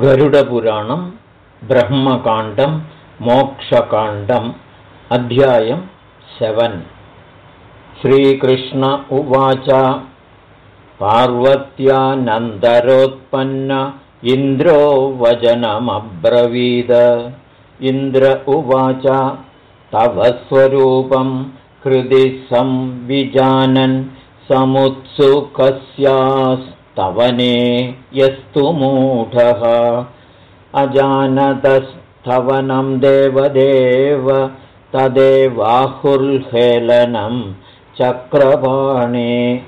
गरुडपुराणं ब्रह्मकाण्डं मोक्षकाण्डम् अध्यायं सेवन्। श्रीकृष्ण उवाच पार्वत्यानन्दरोत्पन्न इन्द्रो वचनमब्रवीद इन्द्र उवाच तव स्वरूपं हृदि संविजानन् समुत्सुकस्यास्तवने यस्तु मूढः। अजानतस्तवनं देवदेव तदेवाहुर्हेलनं चक्रपाणे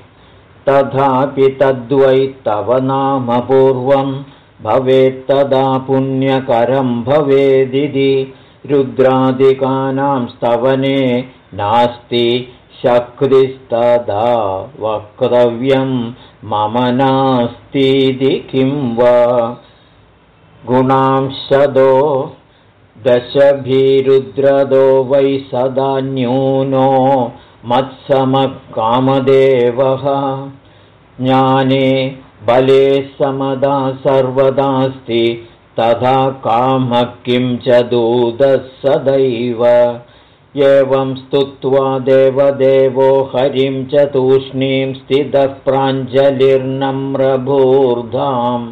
तथापि तद्वै तव नाम पूर्वं भवेत्तदा पुण्यकरं भवेदिति। रुद्रादिकानां स्तवने नास्ति शक्तिस्तदा वक्तव्यं मम नास्तीति किं वा? गुणांशदो दशभिरुद्रदो वै सदा न्यूनो मत्समकामदेवः। ज्ञाने बले समदा सर्वदास्ति तथा कामः किं च दूतः सदैव एवं स्तुत्वा देवदेवो हरिं च तूष्णीं स्थितः प्राञ्जलिर्नम्रभूर्धाम्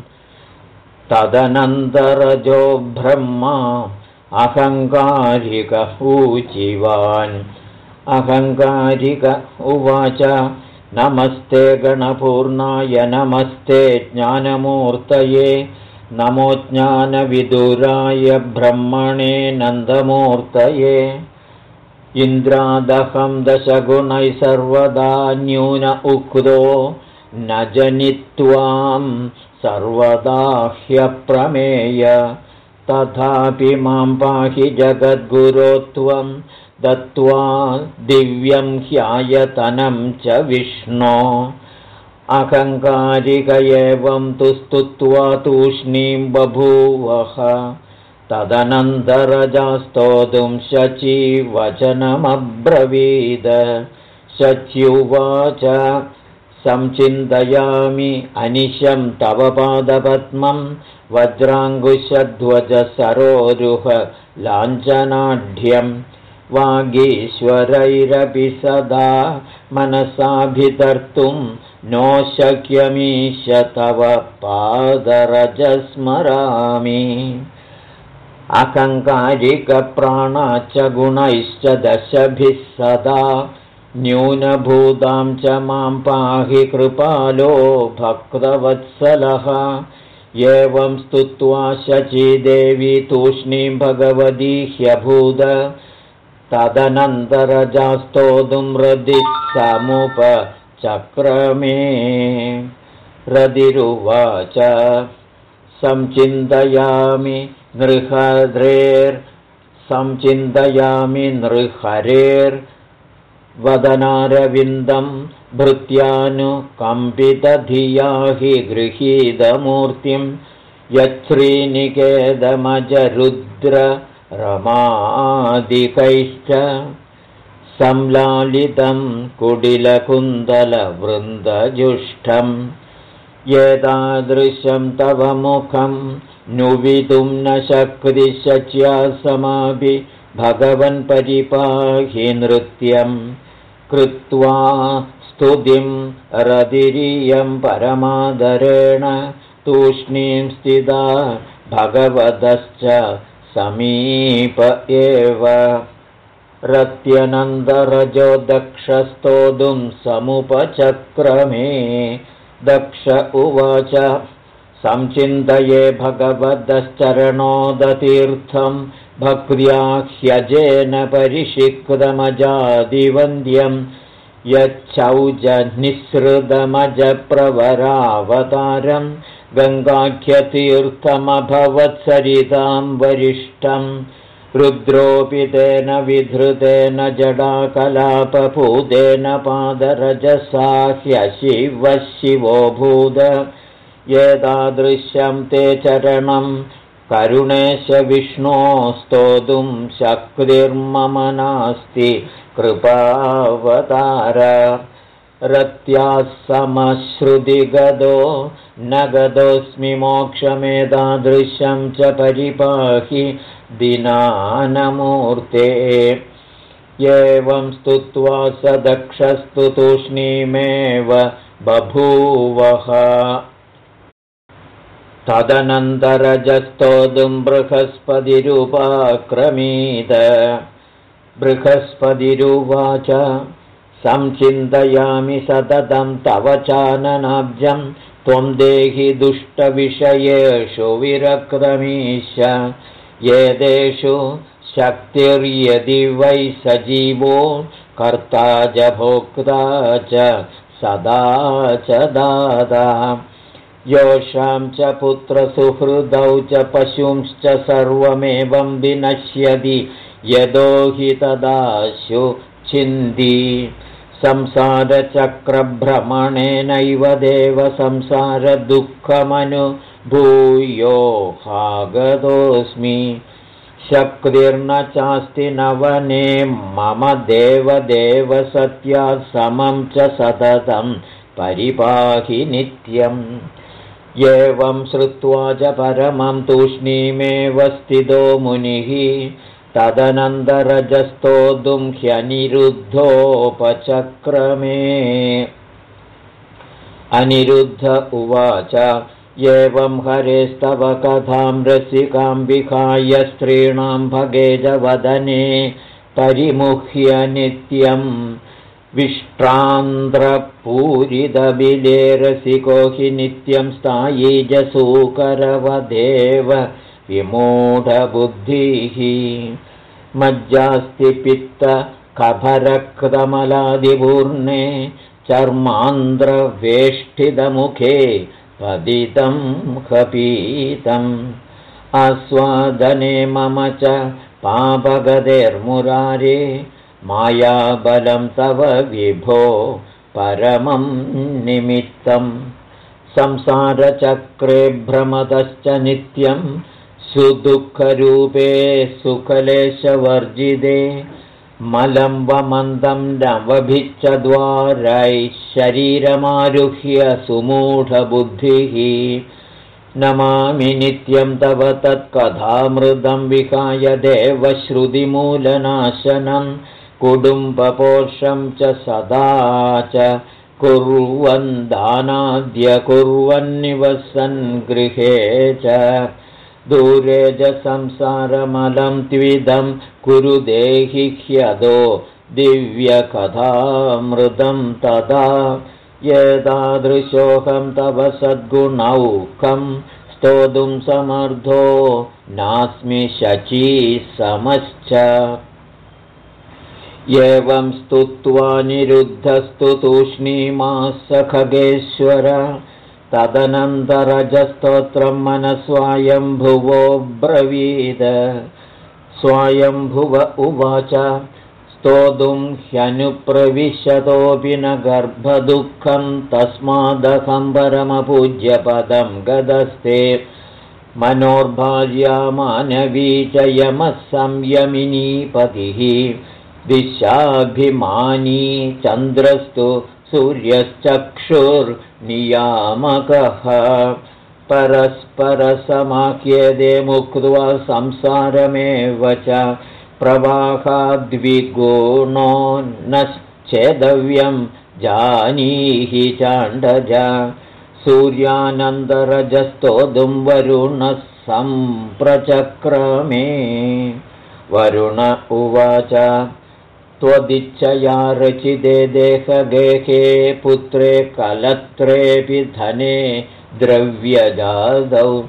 तदनन्तरजो ब्रह्मा अहङ्कारिक ऊचिवान् अहङ्कारिक उवाच नमस्ते गणपूर्णाय नमस्ते ज्ञानमूर्तये नमो ज्ञानविदुराय ब्रह्मणे नन्दमूर्तये इन्द्रादहं दशगुणैः सर्वदा न्यून उक्तो न जनित्वां सर्वदा ह्यप्रमेय तथापि मां पाहि जगद्गुरोत्वं दत्त्वा दिव्यं ह्यायतनं च विष्णो। अहङ्कारिक एवं तु स्तुत्वा तूष्णीं बभूवः तदनन्तरजास्तोतुं शचीवचनमब्रवीद। शच्युवाच संचिन्तयामि अनिशं तव पादपद्मं वज्राङ्कुशध्वजसरोरुह लाञ्छनाढ्यं वागीश्वरैरपि सदा मनसाभितर्तुं नो शक्यमीश तव पादरजस्मरामि अकङ्कारिकप्राणाच्च गुणैश्च दशभिः सदा न्यूनभूतां च मां पाहि कृपालो भक्तवत्सलः। एवं स्तुत्वा शचीदेवी तूष्णीं भगवती ह्यभूद। तदनन्तरजास्तोतुं रदिः समुपचक्रमे। रदिरुवाच। संचिन्तयामि नृहरेर्संचिन्तयामि नृहरेर्वदनारविन्दं भृत्यानुकम्पितधिया हि गृहीतमूर्तिं यच्छ्रीनिकेदमजरुद्ररमादिकैश्च संलालितं कुडिलकुन्दलवृन्दजुष्टम् एतादृशं तव मुखं नुवितुं न शक्तिशच्यासमाभि भगवन्परिपाहि नृत्यं कृत्वा स्तुतिं रदिरियं परमादरेण तूष्णीं स्थिता भगवतश्च समीप एव। रत्यनन्दरजो दक्षस्तोतुं समुपचक्रमे दक्ष उवाच। संचिन्तये भगवतश्चरणोदतीर्थं भक्त्या ह्यजेन परिषिक्तमजादिवन्द्यं यच्छौजनिःसृतमजप्रवरावतारं गङ्गाख्यतीर्थमभवत्सरितां वरिष्ठं रुद्रोऽपि तेन विधृतेन जडाकलापभूतेन पादरजसा ह्यशिवः शिवोऽभूद एतादृश्यं ते चरणं करुणेश विष्णो स्तोतुं शक्तिर्मम नास्ति कृपावतार। रत्याः समश्रुतिगदो न गतोऽस्मि मोक्षमेतादृशं च परिपाहि दिनानमूर्ते। एवं स्तुत्वा स दक्षस्तु तूष्णीमेव बभूवः। तदनन्तरजस्तोदुं बृहस्पतिरुपाक्रमीद। बृहस्पतिरुवाच संचिन्तयामि सततं तव चाननाब्जं। त्वं देहि दुष्टविषयेषु विरक्रमीश एतेषु शक्तिर्यदि वै सजीवो कर्ता च भोक्ता च सदा च दादा। योषां च पुत्रसुहृदौ च पशुंश्च सर्वमेवं विनश्यति यदो हि तदाशु छिन्दी संसारचक्रभ्रमणेनैव देव संसारदुःखमनुभूयोहागतोऽस्मि शक्तिर्न चास्ति नवने मम देवदेव सत्यात् समं च सततं परिपाहि नित्यम्। एवं श्रुत्वा च परमं तूष्णीमेव स्थितो मुनिः। तदनन्तरजस्तोदुं ह्यनिरुद्धोपचक्रमे अनिरुद्ध उवाच एवं हरेस्तव कथां रसिकां विहाय स्त्रीणां भगेजवदने परिमुह्य नित्यं विष्ट्रान्ध्रपूरितबिले रसिको हि नित्यं स्थायी जसूकरवदेव विमूढबुद्धिः मज्जास्ति पित्तकभरक्तमलादिपूर्णे चर्मान्ध्रवेष्टितमुखे पदितं कपीतम् आस्वादने मम च पापगदेर्मुरारे मायाबलं तव विभो परमं निमित्तं। संसारचक्रे भ्रमतश्च नित्यं सुदुःखरूपे सुकलेशवर्जिते मलम्बमन्दं नवभिच्चद्वारैः शरीरमारुह्य सुमूढबुद्धिः। नमामि नित्यं तव तत्कथामृतं विहाय देवश्रुतिमूलनाशनं। कुटुम्बपोषं च सदा च कुर्वन् दानाद्य कुर्वन्निवसन् गृहे च दूरे च संसारमलं त्विदं कुरु देहि ह्यदो दिव्यकथामृतं तदा एतादृशोऽहं तव सद्गुणौकं स्तोतुं समर्थो नास्मि शची समश्च। एवं स्तुत्वा निरुद्धस्तु तूष्णीमास खगेश्वर तदनन्तरजस्तोत्रं मनस्वायम्भुवो ब्रवीद। स्वायम्भुव उवाच स्तोतुं ह्यनुप्रविशतोऽपि न गर्भदुःखं तस्मादहं परमपूज्यपदं गदस्ते। मनोर्भार्या मानवी च यमः संयमिनीपतिः दिशाभिमानी चन्द्रस्तु सूर्यश्चक्षुर्नियामकः। परस्परसमाख्येदे मुक्त्वा संसारमेव च प्रवाहाद्विगुणो नश्चेदव्यं जानीहि चाण्डज। सूर्यानन्दरजस्तोदुं वरुणः सम्प्रचक्रमे। वरुण उवाच त्वदिच्छया रचिते देहगेहे पुत्रे कलत्रेऽपि धने द्रव्यजादौ।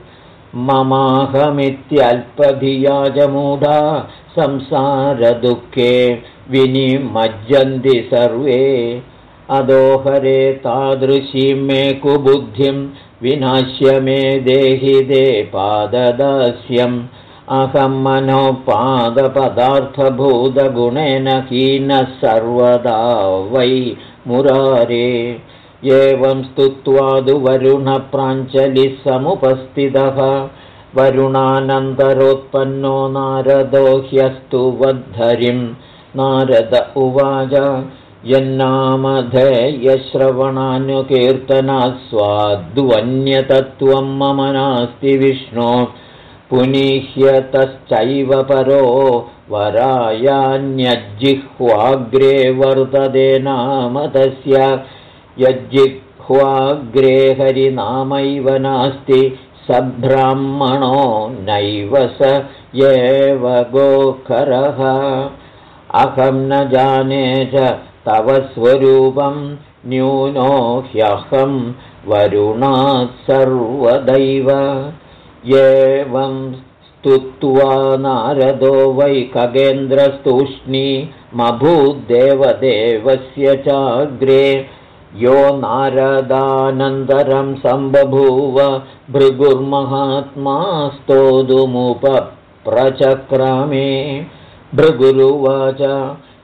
ममाहमित्यल्पधिया च मूढा संसारदुःखे विनिमज्जन्ति सर्वे। अदोहरे तादृशीं मे कुबुद्धिं विनाश्य मे देहि दे पाददास्यम् अहं मनोपादपदार्थभूतगुणेन हीनः सर्वदा वै मुरारे। एवं स्तुत्वादुवरुणप्राञ्चलिः समुपस्थितः वरुणानन्तरोत्पन्नो नारदो ह्यस्तु वद्धरिं। नारद उवाच यन्नामधेयश्रवणानुकीर्तनास्वाद्वन्यतत्त्वं मम नास्ति विष्णो पुनिह्यतश्चैव परो वरायान्यज्जिह्वाग्रे वर्तते नाम तस्य। यज्जिह्वाग्रे हरिनामैव नास्ति सब्राह्मणो नैव स गोखरः। अहं न जाने च तव स्वरूपं न्यूनो ह्यहं वरुणात् सर्वदैव एवं स्तुत्वा नारदो वै खगेन्द्रस्तूष्णी मभूद्देवदेवस्य चाग्रे। यो नारदानन्तरं सम्बभूव भृगुर्महात्मा स्तोदुमुपप्रचक्रामे भृगुरुवाच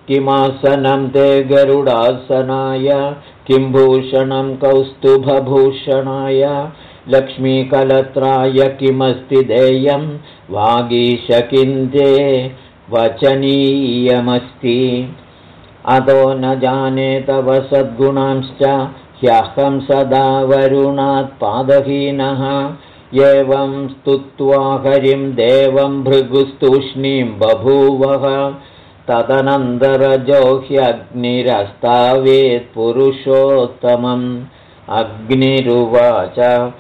किमासनं ते गरुडासनाय किं भूषणं कौस्तुभभूषणाय लक्ष्मीकलत्राय किमस्ति देयं वागीशकिन्ते वचनीयमस्ति। अतो न जाने तव सद्गुणांश्च ह्यहं सदा वरुणात् पादहीनः। एवं स्तुत्वा हरिं देवं भृगुस्तूष्णीं बभूवः। तदनन्तरजो ह्यग्निरस्तावेत्पुरुषोत्तमम् अग्निरुवाच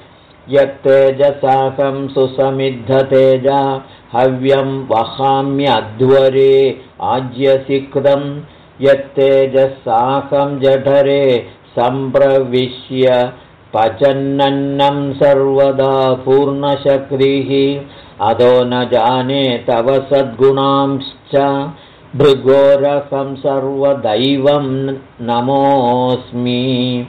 यत्तेजसाकं सुसमिद्धतेजा हव्यं वहाम्यध्वरे आज्यसिक्तं यत्तेजसाकं जठरे सम्प्रविश्य पचन्नन्नं सर्वदा पूर्णशक्तिः। अधो न जाने तव सद्गुणांश्च भृगोरहं सर्वदैवं नमोऽस्मि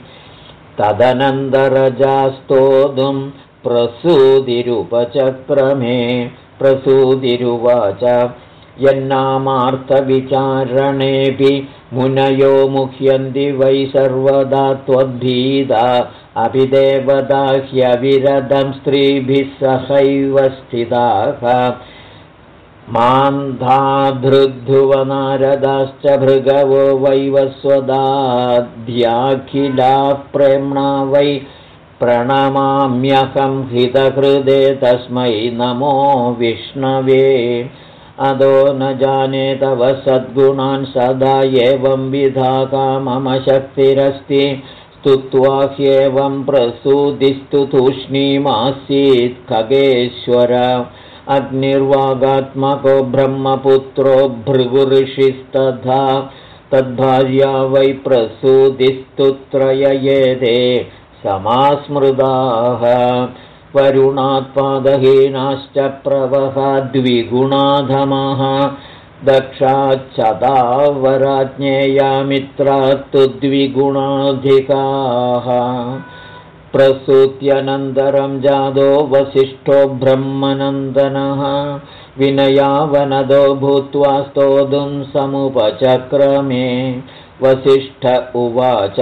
तदनन्दरजास्तोदुं प्रसूदिरुपचक्रमे प्रसूदिरुवाच यन्नामार्थविचारणेऽपि मुनयो मुह्यन्ति वै सर्वदा त्वद्भीदा। अपि देवदा ह्यविरदं स्त्रीभिः सहैव स्थिताः मान्धाधृद्धुवनारदाश्च भृगवो वैवस्वदाध्याखिलाः प्रेम्णा वै प्रणमाम्यहं हितहृदे तस्मै नमो विष्णवे। अदो न जाने तव सद्गुणान् सदा एवं विधाका मम शक्तिरस्ति। स्तुत्वा ह्येवं प्रसूदिस्तु तूष्णीमासीत् खगेश्वर अग्निर्वागात्मको ब्रह्मपुत्रो भृगुऋषिस्तथा। तद्भार्या वै प्रसूदिस्तुत्रययेदे समास्मृदाः। वरुणात्पादहीनाश्च प्रवह द्विगुणाधमः। दक्षाच्छदावराज्ञेयामित्रात्तु द्विगुणाधिकाः प्रसूत्यनन्तरं जादो वसिष्ठो ब्रह्मनन्दनः। विनयावनदो भूत्वा स्तोतुं समुपचक्रमे। वसिष्ठ उवाच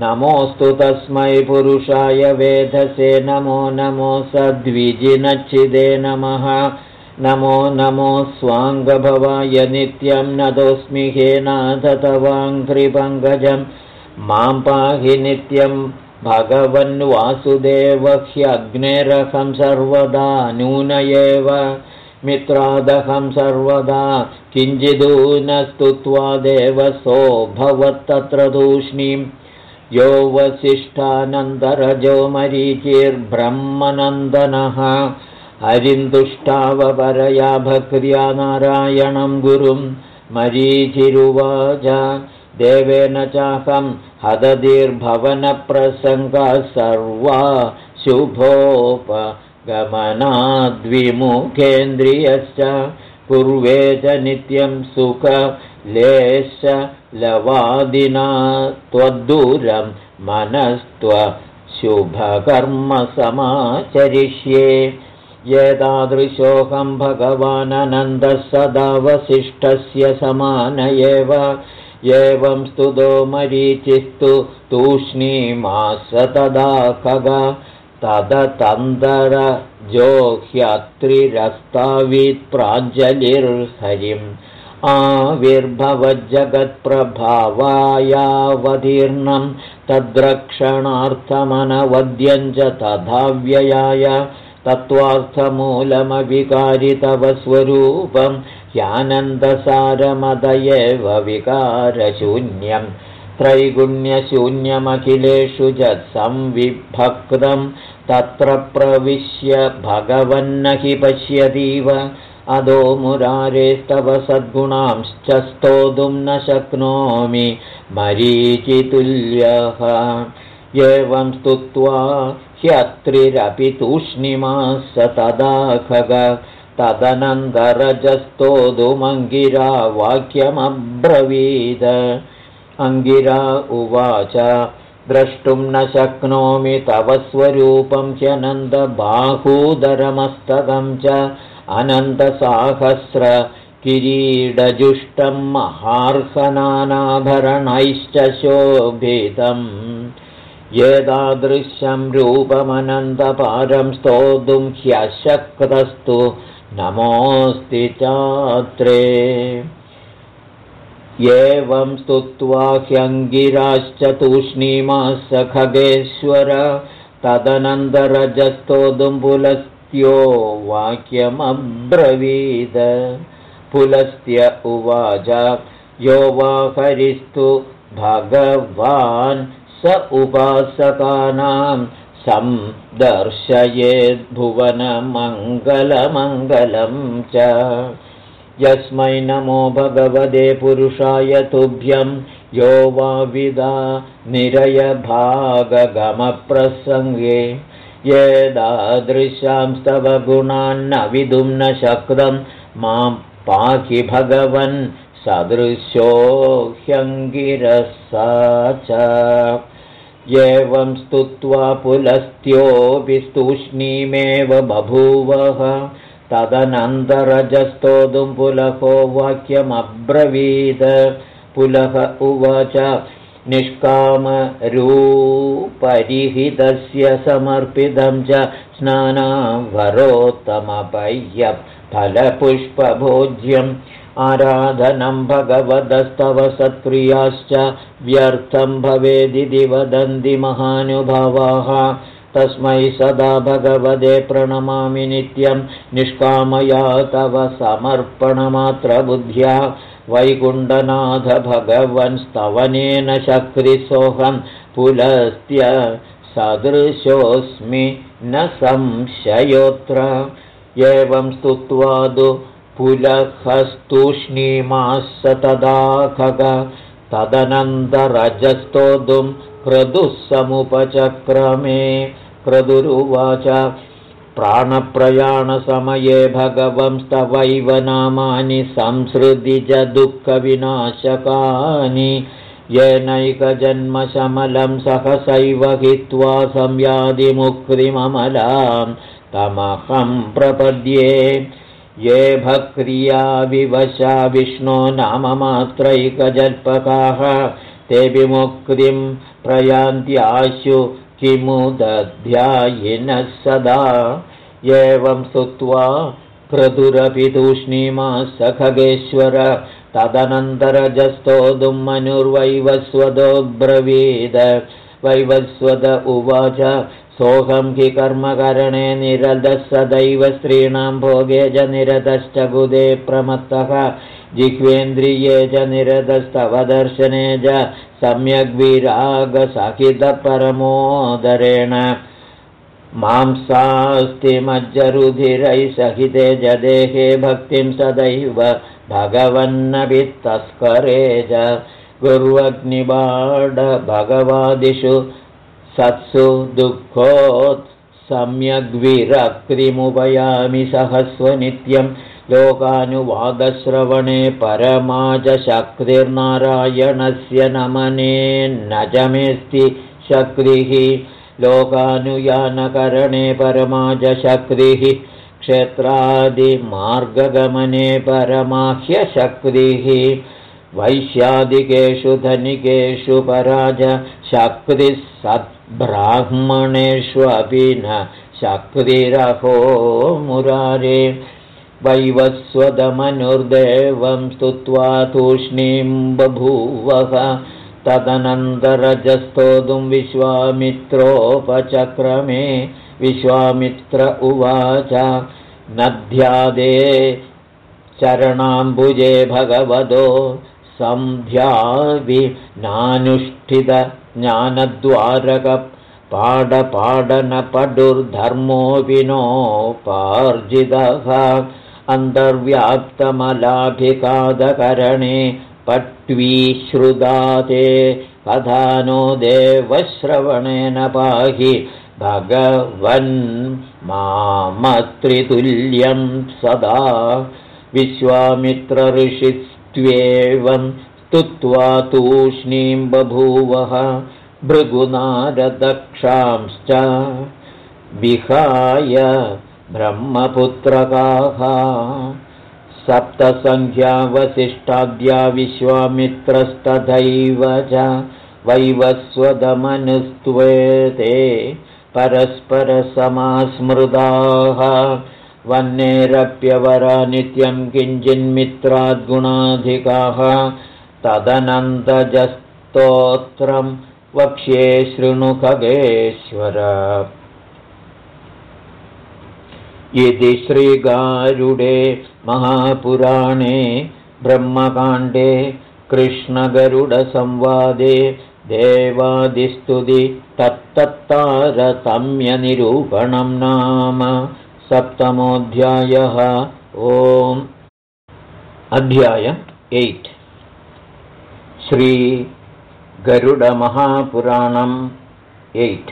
नमोऽस्तु तस्मै पुरुषाय वेधसे। नमो नमो सद्विजिनच्छिदे नमः। नमो नमो स्वाङ्गभवाय नित्यं नतोऽस्मि हे नाथ तवाङ्घ्रिपङ्कजं। मां पाहि नित्यं भगवन्वासुदेव ह्यग्नेरहं सर्वदा नून एव मित्रादहं सर्वदा किञ्चिदूनस्तुत्वा देवसो भवत्तत्र तूष्णीं। यो वसिष्ठानन्दरजो मरीचिर्ब्रह्मनन्दनः हरिन्दुष्टावपरया भक्र्या नारायणं गुरुं मरीचिरुवाच। देवेन चाहं शुभोपगमनाद्विमुखेन्द्रियश्च कुर्वे च नित्यं सुखलेश लवादिना त्वद्दूरं मनस्त्वशुभकर्मसमाचरिष्ये एतादृशोऽहं भगवानन्दः सदा वसिष्ठस्य समान एव स्तुतो मरीचिस्तु तूष्णीमास तदा खग तदतन्दरजोह्यत्रिरस्तावीत् प्राञ्जलिर्हरिम्। आविर्भवज्जगत्प्रभावायावतीर्णं तद्रक्षणार्थमनवद्यं च तथा व्ययाय तत्त्वार्थमूलमविकारि तव स्वरूपं ह्यानन्दसारमद एव विकारशून्यं त्रैगुण्यशून्यमखिलेषु च संविभक्तं तत्र प्रविश्य भगवन्न हि पश्यतीव अदो मुरारेस्तव सद्गुणांश्च स्तोतुं न शक्नोमि मरीचितुल्यः। एवं स्तुत्वा ह्यत्रिरपि तूष्णिमास तदा खग तदनन्दरजस्तोदुमङ्गिरा वाक्यमब्रवीद। अङ्गिरा उवाच द्रष्टुं न शक्नोमि तव स्वरूपं ह्यनन्दबाहूदरमस्तकं च अनन्तसाहस्र किरीडजुष्टं महार्हनानाभरणैश्च शोभितम्। एतादृशं रूपमनन्तपारं स्तोतुं ह्यशक्तस्तु नमोऽस्ति चात्रे। एवं स्तुत्वा ह्यङ्गिराश्च तूष्णीमास खगेश्वर तदनन्दरजस्तोतुं पुलस्त्यो वाक्यमब्रवीद। पुलस्त्य उवाच यो वा हरिस्तु भगवान् स उपासकानां संदर्शयेद्भुवनमङ्गलमङ्गलं च। यस्मै नमो भगवते पुरुषाय तुभ्यं यो वा विदा निरयभागगमप्रसङ्गे। येदादृशांस्तव गुणान्न विदुं न शक्तं मां पाहि भगवन् सदृशो ह्यङ्गिरसा च एवं स्तुत्वा पुलस्त्योऽपि स्तूष्णीमेव बभूवः। तदनन्तरजस्तोतुं पुलहो वाक्यमब्रवीद। पुलः उवाच निष्कामरूपरिहितस्य समर्पितं च स्नानावरोत्तमपह्यफलपुष्पभोज्यम् आराधनं भगवदस्तव सत्क्रियाश्च व्यर्थं भवेदिति वदन्ति महानुभावाः। तस्मै सदा भगवते प्रणमामि नित्यं निष्कामया तव समर्पणमात्रबुद्ध्या। वैकुण्ठनाथ भगवन्स्तवनेन शक्रिसोऽहं पुलस्त्य सदृशोऽस्मि न संशयोऽत्र एवं स्तुत्वादु पुलहस्तूष्णीमास तदा खग तदनन्तरजस्तोतुं क्रदुः समुपचक्रमे क्रदुरुवाच प्राणप्रयाणसमये भगवंस्तवैव नामानि दुःखविनाशकानि। येनैकजन्मशमलं सहसैव हित्वा संयादिमुक्तिममलां तमहं प्रपद्ये ये भक्रिया विवशा विष्णो नाममात्रैकजल्पकाः ते विमुक्तिं प्रयान्त्याशु किमु दध्यायिनः सदा। एवं स्तुत्वा क्रतुरपि तूष्णीमा स खगेश्वर तदनन्तरजस्तोदुमनुर्वैवस्वदोऽब्रवीद वैवस्वद उवाच सोऽहं हि कर्मकरणे निरतः सदैव स्त्रीणां भोगे च निरतश्च बुधे प्रमत्तः जिह्वेन्द्रिये च निरतस्तव दर्शने च सम्यग्विरागसहितपरमोदरेण मांसास्तिमज्जरुधिरैः सहिते जदेहे भक्तिं सदैव भगवन्नभित्तस्करे च। गुर्वग्निबाडभगवादिषु सत्सु दुःखोत् सम्यग्विरक्तिमुपयामि सहस्वनित्यं लोकानुवादश्रवणे परमाजशक्तिर्नारायणस्य नमने न जमेऽस्ति शक्तिः लोकानुयानकरणे परमाजशक्तिः क्षेत्रादिमार्गगमने परमाह्यशक्तिः वैश्यादिकेषु धनिकेषु पराज शक्तिः सत् ब्राह्मणेष्वपि न शक्तिरहो मुरारे। वैवस्वदमनुर्देवं स्तुत्वा तूष्णीं बभूवः। तदनन्तरजस्तोतुं विश्वामित्रोपचक्रमे। विश्वामित्र उवाच नध्यादे चरणाम्बुजे भगवदो सन्ध्यावि नानुष्ठितज्ञानद्वारकपाडपाडनपडुर्धर्मो विनोपार्जितः अन्तर्व्याप्तमलाभिकादकरणे पट्वीश्रुदाते कथानो देवश्रवणेन पाहि भगवन् मामत्रितुल्यं सदा विश्वामित्रऋषिस्त्वेवं स्तुत्वा तूष्णीं बभूवः भृगुनारदक्षांश्च। विहाय ब्रह्मपुत्रकाः। सप्तसङ्ख्यावसिष्ठाद्या विश्वामित्रस्तथैव च वैवस्वदमनुस्त्वेते परस्परसमास्मृदाः। वह्नेरप्यवरा नित्यं किञ्चिन्मित्राद्गुणाधिकाः तदनन्तजस्तोत्रं वक्ष्ये शृणुखगेश्वर इति श्रीगारुडे महापुराणे ब्रह्मकाण्डे कृष्णगरुडसंवादे देवादिस्तुति तत्तत्तारतम्यनिरूपणं नाम। सप्तमोऽध्यायः ओम्। अध्याय एय्ट् श्रीगरुडमहापुराणम् एय्ट्।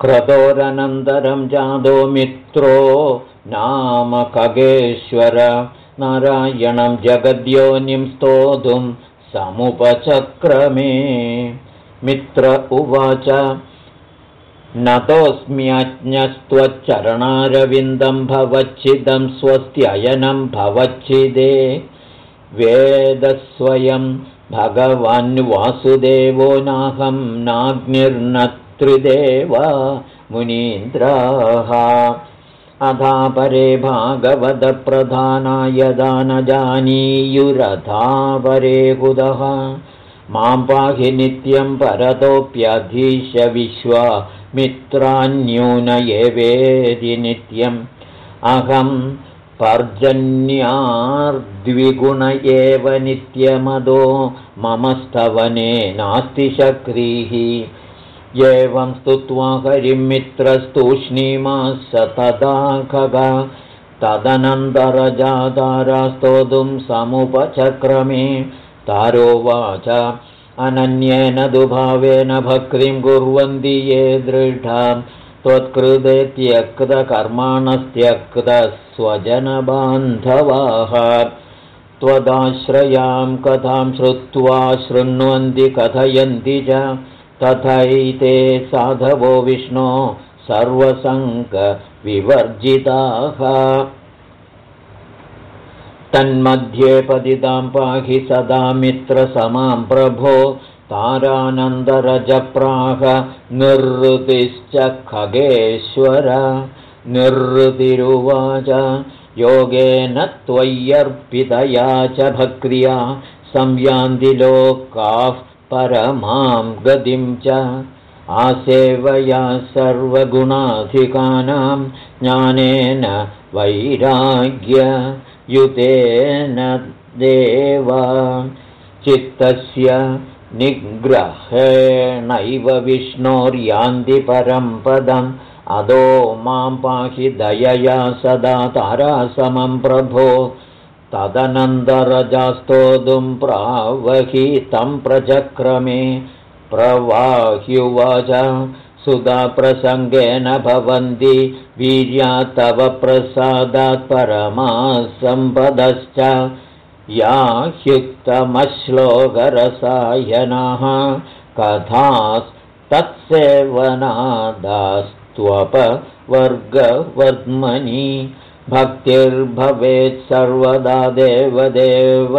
क्रतोरनन्तरं जादो मित्रो नाम खगेश्वर। नारायणं जगद्योनिं स्तोतुं समुपचक्रमे। मित्र उवाच नतोऽस्म्यज्ञस्त्वच्चरणारविन्दं भवच्छिदं स्वस्त्ययनं भवच्छिदे वेदस्वयं भगवान् वासुदेवो नाहं नाग्निर्न त्रिदेवा मुनीन्द्राः। अधापरे भागवतप्रधानाय दानजानीयुरथा परे मां पाहि नित्यं परतोऽप्यधीश विश्वा मित्रान्यून एवेदि नित्यम्। अहं पर्जन्यार्द्विगुण एव नित्यमदो मम स्तवने नास्ति शक्रीः। एवं स्तुत्वा हरिं मित्रस्तूष्णीमास तदा खग तदनन्तरजातारास्तोतुं समुपचक्रमे। तारोवाच अनन्येन दुभावेन भक्तिं कुर्वन्ति ये दृढां। त्वत्कृते त्यक्तकर्माणस्त्यक्तस्वजनबान्धवाः त्वदाश्रयां कथां श्रुत्वा शृण्वन्ति कथयन्ति च। तथैते साधवो विष्णो सर्वसङ्गविवर्जिताः। तन्मध्ये पतितां पाहि सदा मित्रसमां प्रभो। तारानन्दरजप्राह निर्वृतिश्च खगेश्वर निर्वृतिरुवाच योगेन त्वय्यर्पितया च भक्रिया संयान्तिलोकाः परमां गतिं च। आसेवया सर्वगुणाधिकानां ज्ञानेन वैराग्ययुतेन देव। चित्तस्य निग्रहेणैव विष्णोर्यान्ति परं पदम् अदो मां पाहि दयया सदा तारासमं प्रभो तदनन्दरजास्तोतुं प्रावहितं प्रचक्रमे प्रवाह्युवाच सुधाप्रसङ्गेन भवन्ति वीर्या तव प्रसादात् परमा सम्पदश्च या ह्युक्तमश्लोकरसायनाः कथास्तत्सेवनादास्त्वपवर्गवर्मनि भक्तिर्भवेत् सर्वदा देवदेव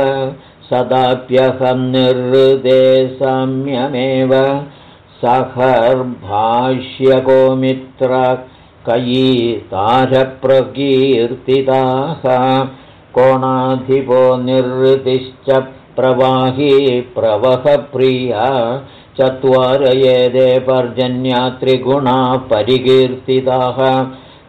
सदाप्यहं निर्हृदे साम्यमेव सहर्भाष्यको मित्र कयीतारप्रकीर्तिताः कोणाधिपो निर्वृतिश्च प्रवाही प्रवहप्रिया चत्वार एदे पर्जन्या त्रिगुणा परिकीर्तिताः।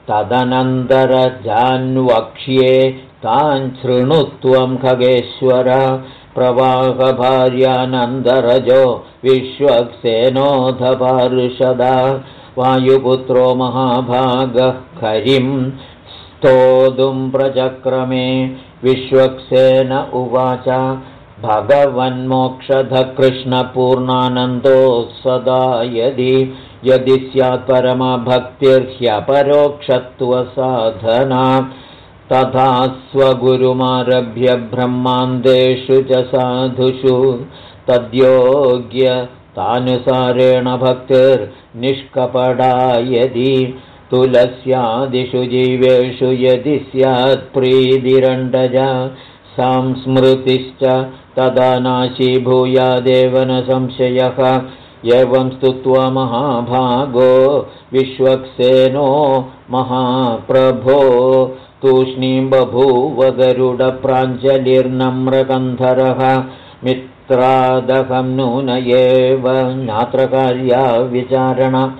तदनन्तरजान्वक्ष्ये तान् शृणुत्वं खगेश्वर। प्रवाहभार्यानन्दरजो विश्वक्सेनोधपार्षदा वायुपुत्रो महाभागः खरिं स्तोतुं प्रचक्रमे। विश्वक्सेन उवाच भगवन्मोक्षधकृष्णपूर्णानन्दो सदा यदि यदि स्यात् परमभक्तिर्ह्यपरोक्षत्वसाधना तथा स्वगुरुमारभ्य ब्रह्मान्देषु च साधुषु तद्योग्यतानुसारेण भक्तिर्निष्कपडा यदि तुलस्यादिषु जीवेषु यदि स्यात्प्रीतिरण्डजा संस्मृतिश्च तदा नाशीभूयादेव न संशयः। एवं स्तुत्वा महाभागो विश्वक्सेनो महाप्रभो। तूष्णीं बभूव गरुडप्राञ्जलिर्नम्रकन्धरः मित्रादहं नून एव नात्रकार्या विचारण।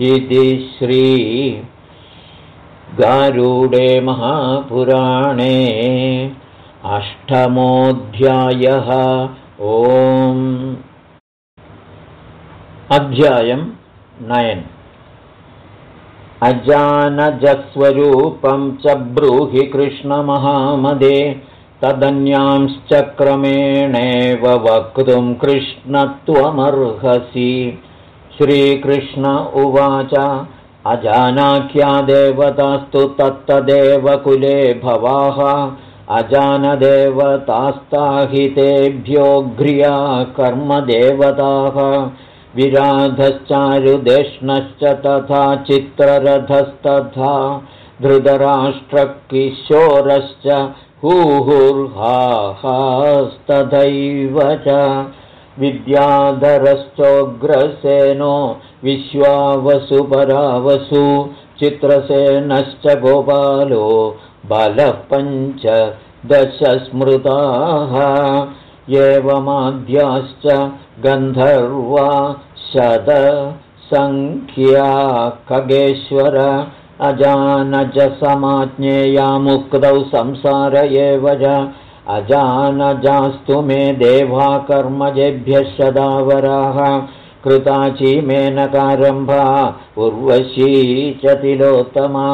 इति श्री गारूडे महापुराणे अष्टमोऽध्यायः। ओम्। अध्यायं नयन्। अजानजस्वरूपं च ब्रूहि कृष्णमहामदे तदन्यांश्चक्रमेणेव वक्तुं कृष्णत्वमर्हसि श्रीकृष्ण उवाच अजानाख्या देवतास्तु तत्तदेव कुले भवाः अजानदेवतास्ताहितेभ्यो घ्रिया कर्मदेवताः विराधश्चारुदेष्णश्च तथा चित्ररथस्तथा धृतराष्ट्रकिशोरश्च हूहुर्हास्तथैव च। विद्याधरश्चोग्रसेनो विश्वावसुपरावसु चित्रसेनश्च गोपालो बलः पञ्च दशस्मृताः एवमाद्याश्च गन्धर्वा शतसङ्ख्या खगेश्वर अजानजसमाज्ञेयामुक्तौ संसार एव च अजानजास्तु मे देवा कर्मजेभ्यः शदावराः कृताची मेनकारम्भा उर्वशी च तिलोत्तमा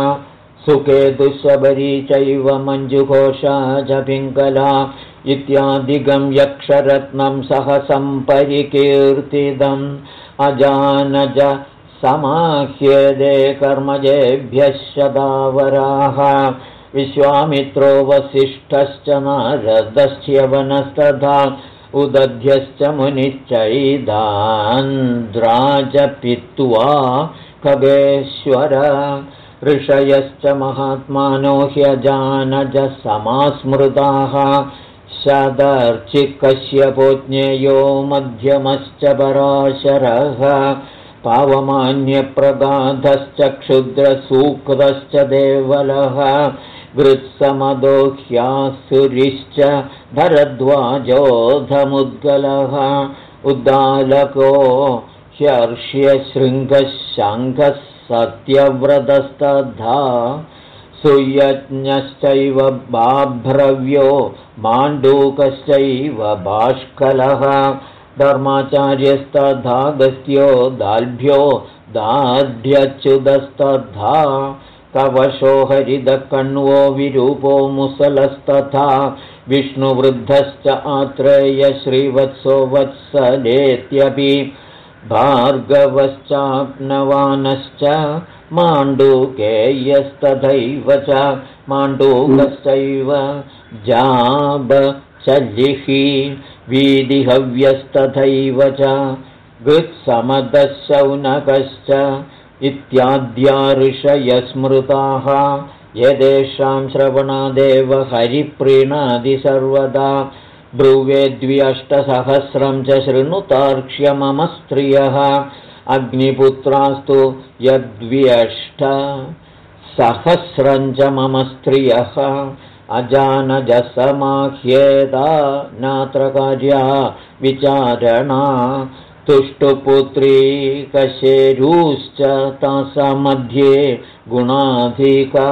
सुखे दुःशबरी चैव मञ्जुघोषा च पिङ्गला इत्यादिकं यक्षरत्नं सह सम्परिकीर्तितम् अजानज समाह्यदे कर्मजेभ्यः शदावराः विश्वामित्रो वसिष्ठश्च नारदश्च्यवनस्तथा उदध्यश्च मुनिश्चैदान्द्राज पित्वा खगेश्वर ऋषयश्च महात्मानो ह्यजानजसमास्मृताः। शदर्चिकश्यपोज्ञेयो मध्यमश्च पराशरः। पावमान्यप्रगाधश्च क्षुद्रसूक्तश्च देवलः। गृत्समदोह्यासुरिश्च भरद्वाजोधमुद्गलः। उद्दालको ह्यर्ष्यशृङ्गः शङ्खः सत्यव्रतस्तद्धा सुयज्ञश्चैव बाभ्रव्यो माण्डूकश्चैव बाष्कलः धर्माचार्यस्तथागस्त्यो दाल्भ्यो दाढ्यच्युतस्तथा कवशो हरिदकण्वो विरूपो मुसलस्तथा विष्णुवृद्धश्च आत्रेय श्रीवत्सो वत्सलेत्यपि भार्गवश्चाप्नवानश्च माण्डूकेयस्तथैव च माण्डूकश्चैव जाबचलिहि वीदिहव्यस्तथैव च गृत्समदशौनकश्च इत्याद्या ऋषयस्मृताः यदेषां श्रवणादेव हरिप्रीणादि सर्वदा ब्रुवेद्व्यष्टसहस्रं च शृणुतार्क्ष्य मम स्त्रियः अग्निपुत्रास्तु यद्व्यष्ट सहस्रञ्च मम स्त्रियः। अजानजसमाह्येदा नात्र कार्या विचारणा। तुष्टुपुत्री कशेरूश्च तासामध्ये गुणाधिका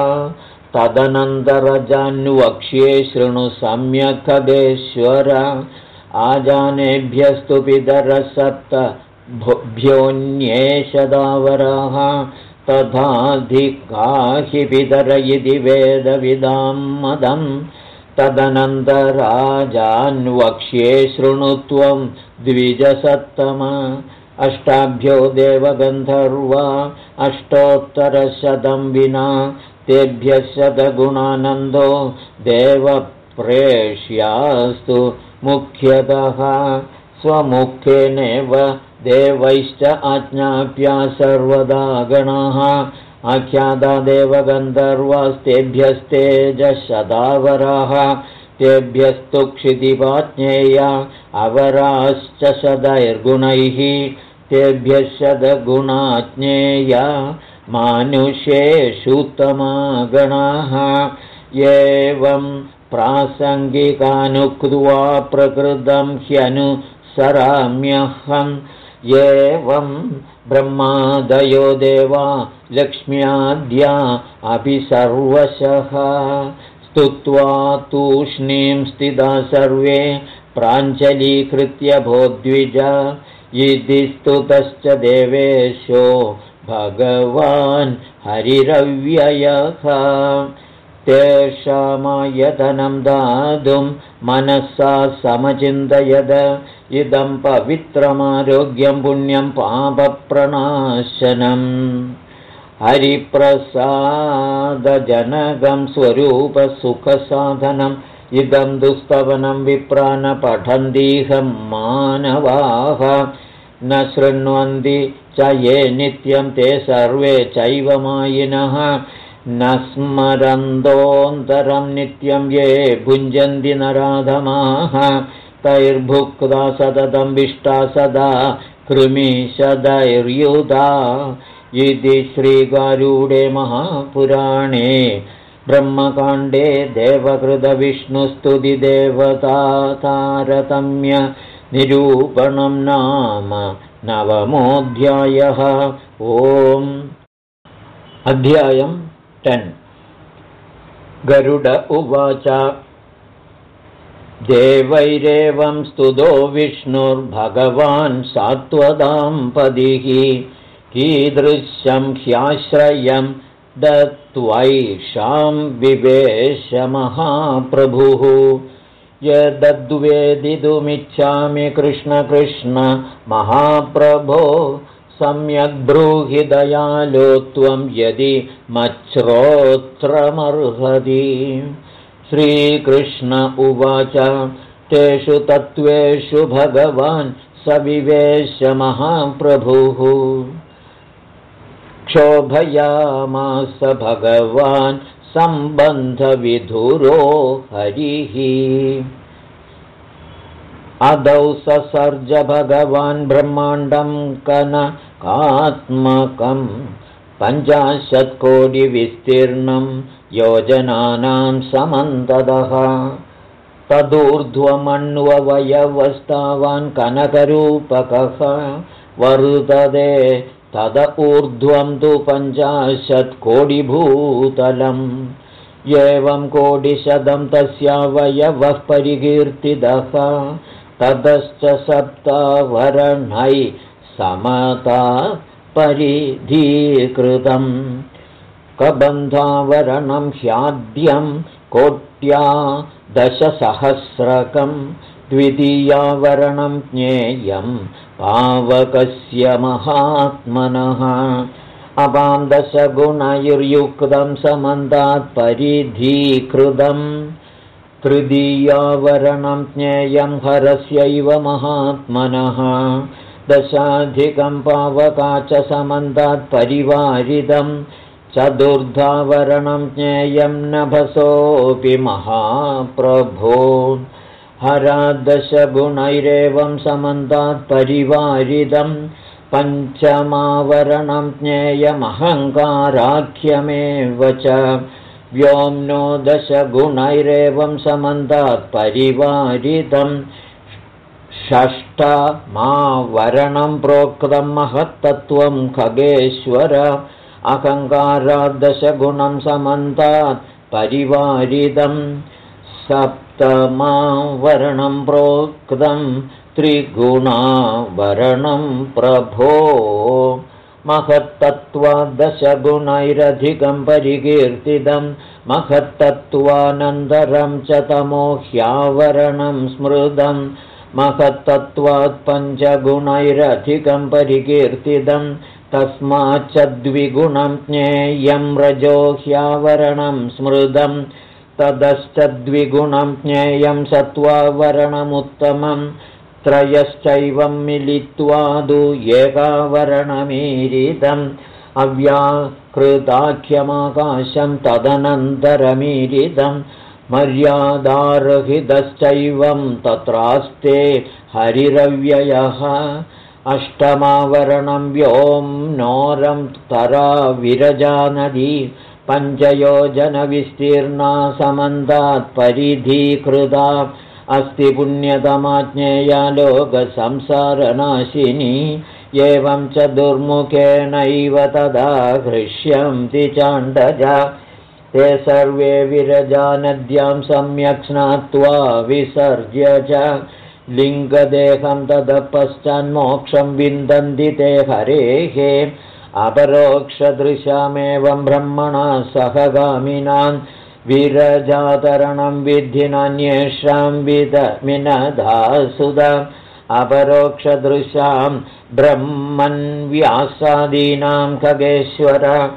तदनन्तरजान्वक्ष्ये शृणु सम्यक् खगेश्वर आजानेभ्यस्तु पितरसप्त भ्योऽन्येषदावराः तथाधिका हि पितर इति वेदविदां मदम् तदनन्तराजान्वक्ष्ये शृणुत्वं द्विजसत्तम। अष्टाभ्यो देवगन्धर्वा। अष्टोत्तरशतं विना तेभ्यः शतगुणानन्दो देवप्रेष्यास्तु मुख्यतः स्वमुखेनेव देवैश्च आज्ञाप्या सर्वदा गणाः। आख्याता देवगन्धर्वास्तेभ्यस्तेजशदावराः। तेभ्यस्तु क्षितिपाज्ञेया अवराश्च शदैर्गुणैः तेभ्यः शतगुणाज्ञेया मानुषेषुत्तमागणाः एवं प्रासङ्गिकानुक्त्वा प्रकृतं ह्यनुसराम्यहम् एवं ब्रह्मादयो देवा लक्ष्म्याद्या अपि सर्वशः। स्तुत्वा तूष्णीं स्थिता सर्वे प्राञ्जलीकृत्य भोद्विज। इति स्तुतश्च देवेशो भगवान् हरिरव्ययः। तेषामायतनं दातुं मनसा समचिन्तयद। इदं पवित्रमारोग्यं पुण्यं पापप्रणाशनम् हरिप्रसादजनकं स्वरूपसुखसाधनम् इदं दुस्तवनं विप्राणपठन्तीहं मानवाः। न शृण्वन्ति च ये नित्यं ते सर्वे चैव मायिनः। न स्मरन्तोऽन्तरं नित्यं ये भुञ्जन्ति नराधमाः। तैर्भुक्ता विष्टा सदा कृमिशदैर्युधा इति श्रीगारूडे महापुराणे। ब्रह्मकाण्डे देवकृतविष्णुस्तुतिदेवतातारतम्य निरूपणं नाम नवमोऽध्यायः। ओम्। अध्यायम् टेन्। गरुड उवाच देवैरेवं स्तुतो विष्णुर्भगवान् सात्वदां पदिः कीदृशं ह्याश्रयं दत्त्वैषां विवेशमहाप्रभुः यदद्वेदितुमिच्छामि कृष्णकृष्ण महाप्रभो सम्यग्ब्रूहि दयालो त्वं यदि मच्छ्रोत्रमर्हति। श्रीकृष्ण उवाच तेषु तत्त्वेषु भगवान् सविवेशमहाप्रभुः क्षोभयामास भगवान् सम्बन्धविधुरो हरिः। अदौ ससर्ज भगवान् ब्रह्माण्डं कनकात्मकम् पञ्चाशत्कोटिविस्तीर्णं योजनानां समन्तदः तदूर्ध्वमण्ववयवस्तावान् कनकरूपकः वर्तते तद ऊर्ध्वं तु पञ्चाशत्कोटिभूतलम् एवं कोटिशतं तस्यावयवः परिकीर्तितः। ततश्च सप्तावरणै समता परिधीकृतम्। कबन्धावरणं ह्याद्यं कोट्या दशसहस्रकं द्वितीयावरणं ज्ञेयं पावकस्य महात्मनः। अपां दशगुणैर्युक्तं समन्तात् परिधीकृतम्। तृतीयावरणं ज्ञेयं हरस्यैव महात्मनः। दशाधिकं पावका च समन्तात् परिवारिदम् चतुर्धावरणं ज्ञेयं नभसोऽपि महाप्रभो हरादशगुणैरेवं समन्तात् परिवारिदं पञ्चमावरणं ज्ञेयमहङ्काराख्यमेव च व्योम्नो दशगुणैरेवं समन्तात् परिवारितं षष्ठमावरणं प्रोक्तं महत्तत्त्वं खगेश्वर अहङ्काराद्दशगुणं समन्तात् परिवारितं सप्तमावरणं प्रोक्तं त्रिगुणावरणं प्रभो। महत्तत्त्वादशगुणैरधिकं परिकीर्तितं महत्तत्त्वानन्तरं च तमोह्यावरणं स्मृतं महत्तत्त्वात् पञ्चगुणैरधिकं परिकीर्तितं तस्माच्च द्विगुणं ज्ञेयं रजोह्यावरणं स्मृतं ततश्च द्विगुणं ज्ञेयं सत्त्वावरणमुत्तमम् त्रयश्चैवं मिलित्वादु एकावरणमीरितम् अव्याकृताख्यमाकाशं तदनन्तरमीरितं मर्यादारहितश्चैवं तत्रास्ते हरिरव्ययः अष्टमावरणं व्यों नोरं तरा विरजा नदी पञ्चयोजनविस्तीर्णा समन्तात् परिधीकृता अस्ति पुण्यतमाज्ञेया लोकसंसारनाशिनी एवं च दुर्मुखेनैव तदा हृष्यन्ति चाण्डजा। ते सर्वे विरजानद्यां सम्यक् स्नात्वा विसर्ज्य च। लिङ्गदेहं तदपश्चान्मोक्षं विन्दन्ति ते हरेः अपरोक्षदृशामेवं ब्रह्मणा सहगामिनान् विरजातरणं विद्धि नान्येषां विदमिनधासुद। अपरोक्षदृशां ब्रह्मन्व्यासादीनां खगेश्वर।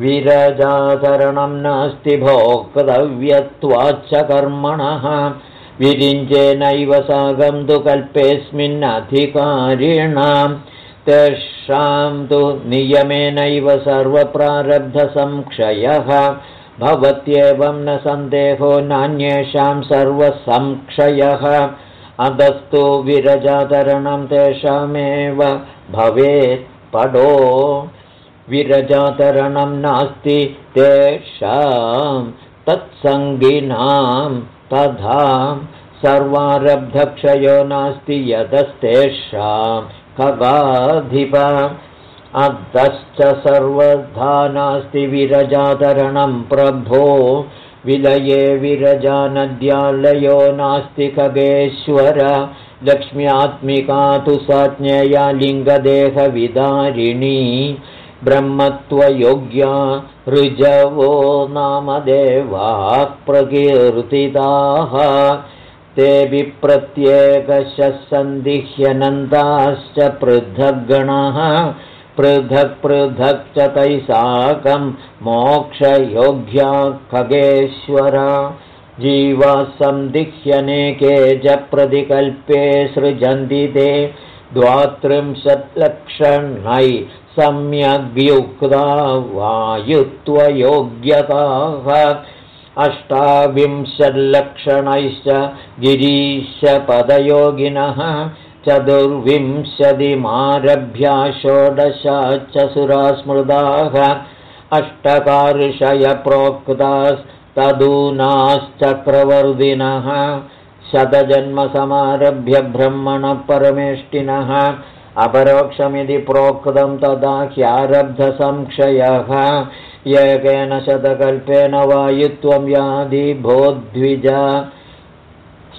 विरजातरणं नास्ति भोक्तव्यत्वाच्च कर्मणः विरिञ्चेनैव सागं तु कल्पेऽस्मिन्नधिकारिणां। तेषां तु नियमेनैव सर्वप्रारब्धसंक्षयः। भवत्येवं न सन्देहो नान्येषां सर्वसंक्षयः। अधस्तु विरजातरणं तेषामेव भवेत् पडो विरजातरणं नास्ति तेषां तत्सङ्गिनां तथा। सर्वारब्धक्षयो नास्ति यतस्तेषां खगाधिप अधश्च सर्वधा नास्ति विरजातरणं प्रभो। विलये विरजानद्यालयो नास्ति खगेश्वर। लक्ष्म्यात्मिका तु साज्ञया लिङ्गदेहविदारिणी। ब्रह्मत्वयोग्या ऋजवो नाम देवाः प्रकीर्तिताः ते विप्रत्येकशः सन्दिह्यनन्ताश्च पृथग्गणः पृथक् पृथक् च तैः साकं मोक्षयोग्या खगेश्वर जीवासन्दिह्यनेके च प्रतिकल्पे सृजन्ति ते द्वात्रिंशत्लक्षणै सम्यग्युक्ता वायुत्वयोग्यताः अष्टाविंशल्लक्षणैश्च गिरीशपदयोगिनः चतुर्विंशतिमारभ्या षोडशाच्च सुरास्मृदाः अष्टकार्षयप्रोक्तास्तदूनाश्चक्रवर्दिनः शतजन्मसमारभ्य ब्रह्मणः परमेष्टिनः अपरोक्षमिति प्रोक्तं तदा ह्यारब्धसंक्षयः एकेन शतकल्पेन वायुत्वं यादिभोद्विज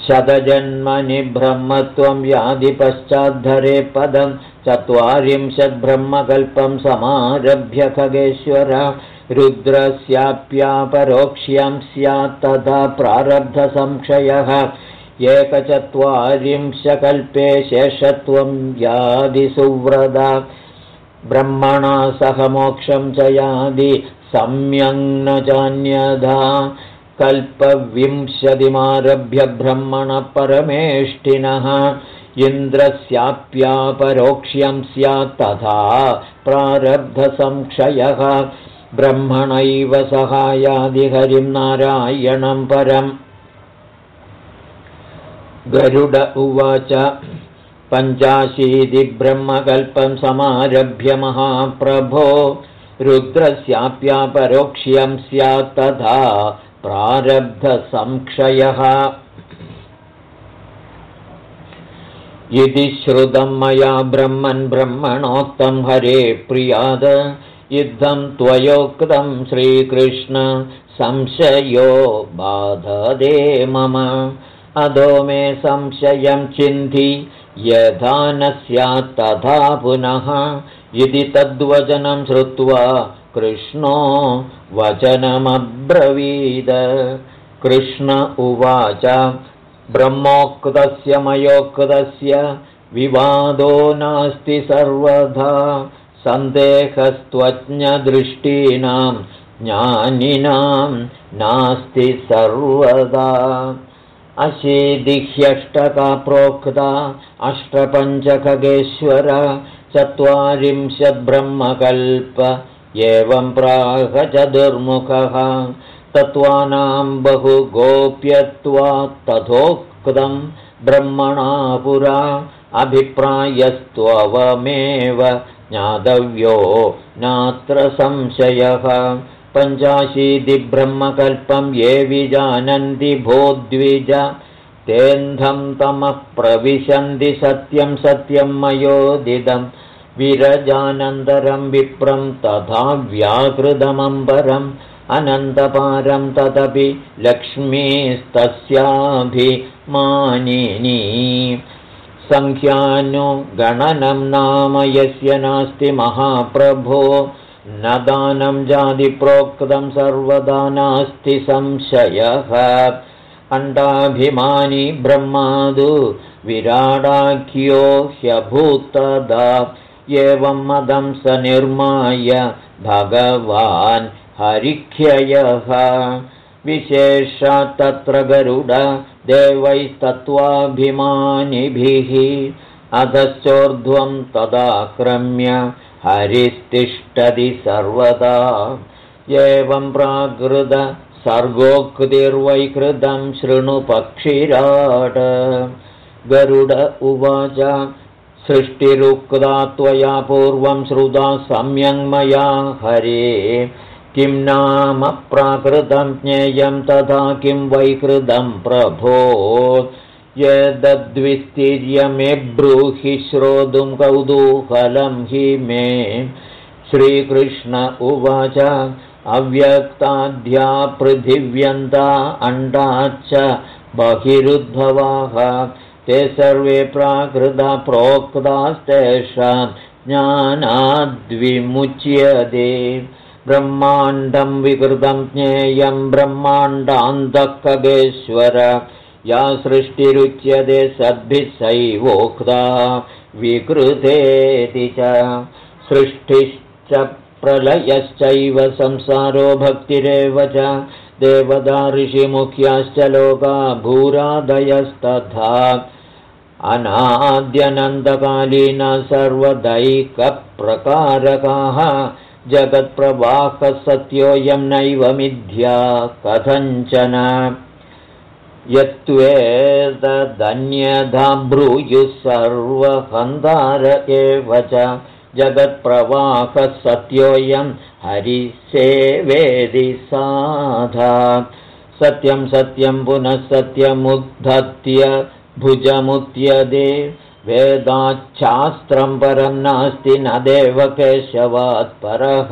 शतजन्मनि ब्रह्मत्वं यादिपश्चाद्धरे पदं। चत्वारिंशद्ब्रह्मकल्पं समारभ्य खगेश्वर। रुद्रस्याप्यापरोक्ष्यं स्यात् तथा प्रारब्धसंक्षयः एकचत्वारिंशकल्पे शेषत्वं यादिसुव्रता। ब्रह्मणा सह मोक्षं च यादि सम्यङ् न चान्यधा कल्पविंशतिमारभ्य परमेष्टिनः इन्द्रस्याप्यापरोक्ष्यं स्यात् तथा प्रारब्धसंक्षयः ब्रह्मणैव सहायादिहरिं नारायणं परम् गरुड उवाच पञ्चाशीतिब्रह्मकल्पं समारभ्य महाप्रभो। रुद्रस्याप्यापरोक्ष्यं स्यात् तथा प्रारब्धसंक्षयः इति श्रुतं मया ब्रह्मन् ब्रह्मणोक्तं हरे प्रियाद। युद्धं त्वयोक्तं श्रीकृष्ण संशयो बाधदे मम अधो मे संशयं चिन्धि यथा न स्यात् तथा पुनः। इति तद्वचनं श्रुत्वा कृष्णो वचनमब्रवीद। कृष्ण उवाच ब्रह्मोक्तस्य मयोक्तस्य विवादो नास्ति सर्वथा। सन्देहस्त्वज्ञदृष्टीनां ज्ञानिनां नास्ति सर्वदा अशीदिह्यष्टका प्रोक्ता अष्टपञ्चखगेश्वर चत्वारिंशद्ब्रह्मकल्प एवं प्राह चतुर्मुखः तत्त्वानां बहु गोप्यत्वात् तथोक्तं ब्रह्मणा पुरा अभिप्रायस्त्वमेव ज्ञातव्यो नात्र संशयः पञ्चाशीतिब्रह्मकल्पं ये विजानन्ति भोद्विज तेन्धं तमः प्रविशन्ति सत्यं सत्यं मयोदिदं विरजानन्तरं विप्रं तथा व्याकृतमम्बरम् अनन्तपारं तदपि लक्ष्मीस्तस्याभिमानिनी। सङ्ख्यानुगणनं नाम यस्य नास्ति महाप्रभो न दानं जातिप्रोक्तं सर्वदा नास्ति संशयः। अण्डाभिमानी ब्रह्मादु विराडाख्यो ह्यभूतदा। एवं मदं स निर्माय भगवान् हरिख्ययः। विशेषात् तत्र गरुड देवैस्तत्त्वाभिमानिभिः। अधश्चोर्ध्वं तदाक्रम्य हरिस्तिष्ठति सर्वदा। एवं प्राकृत सर्गोक्तिर्वैकृतं शृणुपक्षिराट गरुड उवाच सृष्टिरुक्ता त्वया पूर्वं श्रुता सम्यङ्मया हरे किं नाम प्राकृतं ज्ञेयं तथा किं वैकृतं प्रभो यदद्विस्तीर्य मे ब्रूहि श्रोतुं कौतूहलं हि मे। श्रीकृष्ण उवाच अव्यक्ताध्या पृथिव्यन्ता अण्डाच्च बहिरुद्भवाः। ते सर्वे प्राकृता प्रोक्तास्तेषां ज्ञानाद्विमुच्यते। ब्रह्माण्डं विकृतं ज्ञेयं ब्रह्माण्डान्धकगेश्वर या सृष्टिरुच्यते सद्भिः सैवोक्ता विकृतेति च। सृष्टिश्च प्रलयश्चैव संसारो भक्तिरेव च। देवदा ऋषिमुख्याश्च लोका भूरादयस्तथा। अनाद्यनन्दकालीना सर्वदैकप्रकारकाः। जगत्प्रवाहः सत्योऽयं नैव मिथ्या कथञ्चन यत्त्वेतदन्यधा ब्रूयुः सर्वहन्तार एव च जगत्प्रवाहः सत्योऽयं हरिसेवेदि साधा। सत्यं सत्यं पुनः सत्यमुद्धत्य भुजमुत्यदे वेदाच्छास्त्रं परं नास्ति न देव केशवात् परः।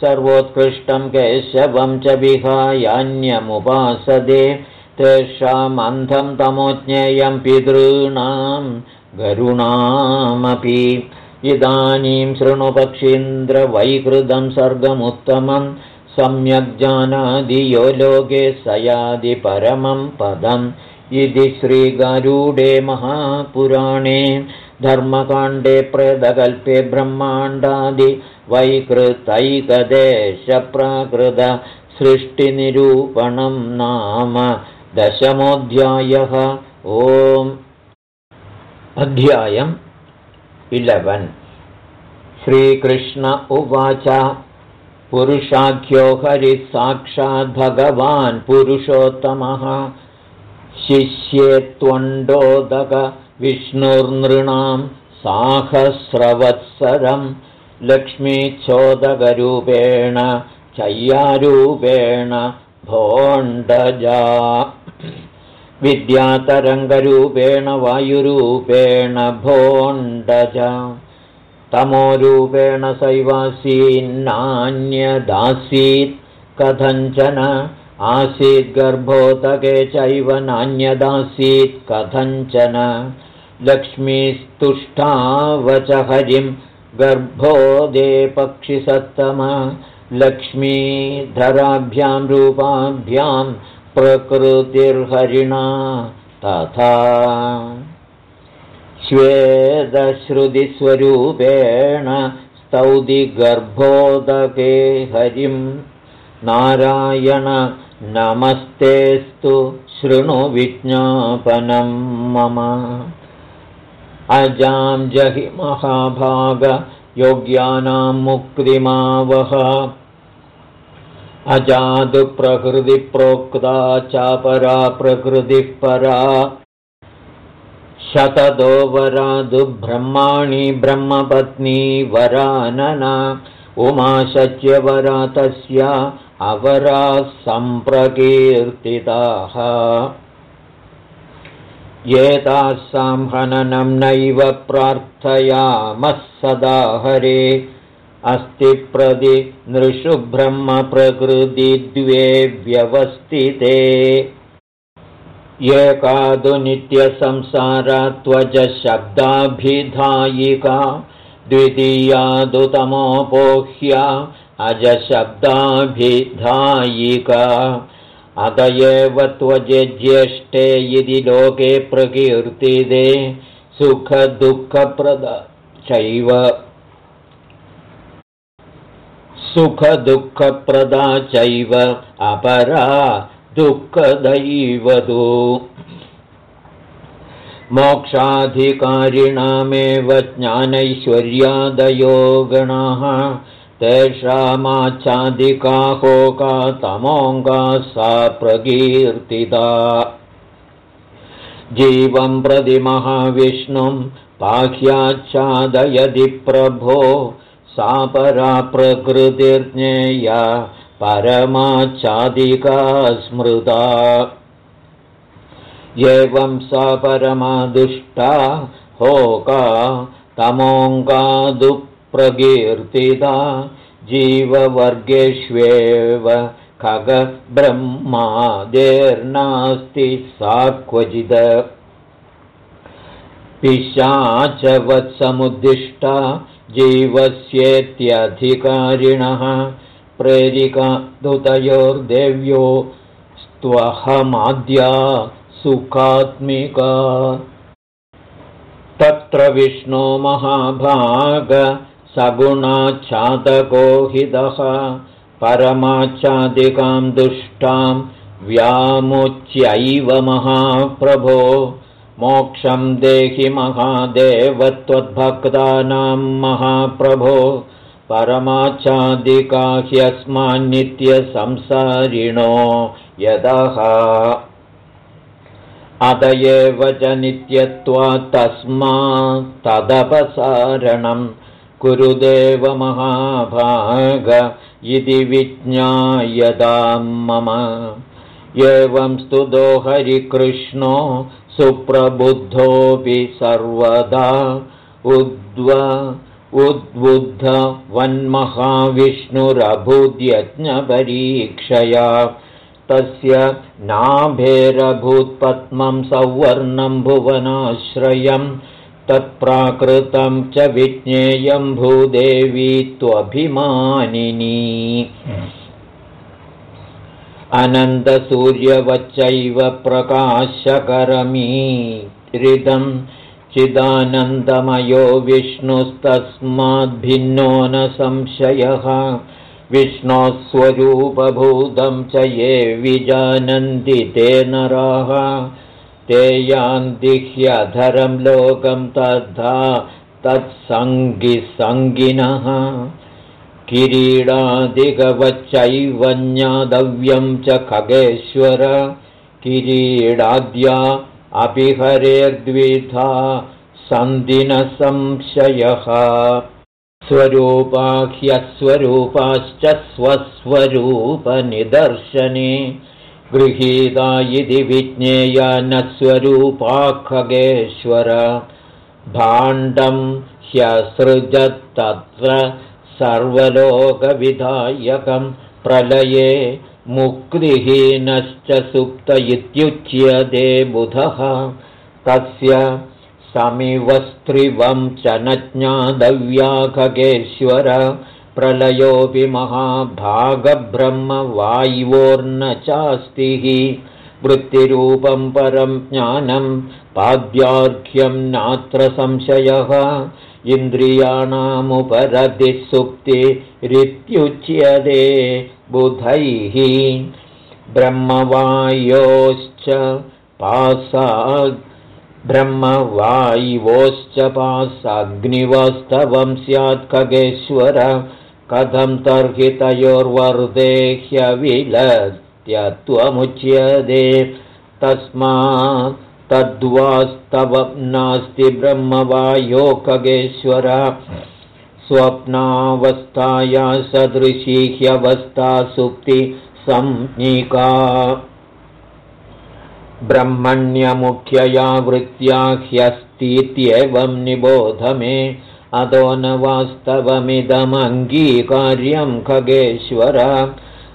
सर्वोत्कृष्टं केशवं च विहायान्यमुपासदे तेषामन्धं तमोज्ञेयं पितॄणां गरुणामपि। इदानीं शृणुपक्षीन्द्रवैकृतं सर्गमुत्तमं सम्यग् यो लोके स यादि परमं पदम्। इति श्रीगारूडे महापुराणे धर्मकाण्डे प्रेदकल्पे ब्रह्माण्डादिवैकृतैकदेशप्राकृतसृष्टिनिरूपणं नाम दशमोऽध्यायः। ओम्। अध्यायम् इलवन्। श्रीकृष्ण उवाच। पुरुषाख्यो हरिः साक्षाद्भगवान् पुरुषोत्तमः। शिष्ये त्वण्डोदक विष्णुर्नृणां साहस्रवत्सरं लक्ष्मीच्छोदकरूपेण चय्यारूपेण भोण्डजा विद्यातरङ्गरूपेण वायुरूपेण भोण्डज। तमोरूपेण सैवासीन्नान्यदासीत् कथञ्चन। आसीद्गर्भोदके चैव नान्यदासीत् कथञ्चन। लक्ष्मीस्तुष्टावच हरिं गर्भोदे पक्षिसत्तम। लक्ष्मीधराभ्यां रूपाभ्यां प्रकृतिर्हरिणा तथा श्वेदश्रुतिस्वरूपेण स्तौतिगर्भोदके हरिं। नारायण नमस्तेस्तु शृणु विज्ञापनं मम। अजां जहि महाभागयोग्यानां मुक्तिमावह अजादुप्रकृतिप्रोक्ता चापरा प्रकृतिः परा शतदो वरादु ब्रह्माणि ब्रह्मपत्नी वरानना उमाशच्यवरा तस्य अवराः सम्प्रकीर्तिताः। एतासां हननं नैव प्रार्थयामः सदा हरे अस्ति प्रदि नृषु ब्रह्मप्रकृतिद्वे व्यवस्थिते। एकादुनित्यसंसारात्वजशब्दाभिधायिका द्वितीयादुतमोपोह्या अजशब्दाभिधायिका। अत एव त्वज्येष्ठे यदि लोके प्रकीर्तिते सुखदुःखप्रद चैव सुखदुःखप्रदा चैव अपरा दुःखदैवतु मोक्षाधिकारिणामेव ज्ञानैश्वर्यादयो गणाः तेषामाच्छादिकाहोका तमोङ्गा सा प्रकीर्तिता जीवं प्रति महाविष्णुं पाह्याच्छादयदि प्रभो सा परा प्रकृतिर्ज्ञेया परमाच्छादिका स्मृता। एवं सा परमादुष्टा होका तमोङ्गादुप्रकीर्तिता जीववर्गेष्वेव खगब्रह्मादेर्नास्ति सा क्वचिद। पिशाचवत्समुद्दिष्टा जीवस्येत्यधिकारिणः प्रेरिकादुतयोर्देव्यो स्त्वहमाद्या सुखात्मिका। तत्र विष्णो महाभागसगुणाच्छादकोहितः परमाच्छादिकां दुष्टां व्यामुच्यैव महाप्रभो मोक्षं देहि महादेवत्वद्भक्तानां महाप्रभो परमाच्छादिका ह्यस्मान्नित्यसंसारिणो यदः। अत एव च नित्यत्वात् तस्मात्तदपसारणं कुरुदेव महाभाग इति विज्ञायतां मम। एवं स्तुतो हरिकृष्णो सुप्रबुद्धोऽपि सर्वदा उद्व उद्बुद्धवन्महाविष्णुरभूद्यज्ञपरीक्षया तस्य नाभेरभूत्पद्मं सौवर्णं भुवनाश्रयं तत्प्राकृतं च विज्ञेयं भूदेवी त्वभिमानिनी अनन्तसूर्यवच्चैव प्रकाशकरमीरिदं चिदानन्दमयो विष्णुस्तस्माद्भिन्नो न संशयः विष्णोस्वरूपभूतं च ये विजानन्ति ते नराः। ते यान्तिह्यधरं लोकं तथा तत्सङ्गिसङ्गिनः किरीडादिगवच्चैव ज्ञातव्यं च खगेश्वर। किरीडाद्या अपि हरेर्द्विधा सन्दिनसंशयः स्वरूपाह्यस्वरूपाश्च स्वस्वरूपनिदर्शने। गृहीता इति विज्ञेया न स्वरूपा खगेश्वर। भाण्डं ह्यसृजत्तत्र सर्वलोकविधायकं प्रलये मुक्तिहीनश्च सुप्त इत्युच्यते बुधः। तस्य समिवस्त्रिवं च न ज्ञातव्याखगेश्वर प्रलयोऽपि महाभागब्रह्मवायुवोर्न चास्ति वृत्तिरूपं परं ज्ञानं पाद्यार्घ्यं नात्र संशयः इन्द्रियाणामुपरतिसुप्तिरित्युच्यते बुधैः ब्रह्मवायोश्च पासाग् ब्रह्मवायुवोश्च स्यात् खगेश्वर। कथं तर्हि तयोर्वर्देह्यविलत्यत्वमुच्यते तस्मात् तद्वास्तव नास्ति ब्रह्मवायो खगेश्वर स्वप्नावस्थाया सदृशी ह्यवस्था सुप्ति संज्ञिका ब्रह्मण्यमुख्यया वृत्त्या ह्यस्तीत्येवं निबोध मे। अतो न वास्तवमिदमङ्गीकार्यं खगेश्वर।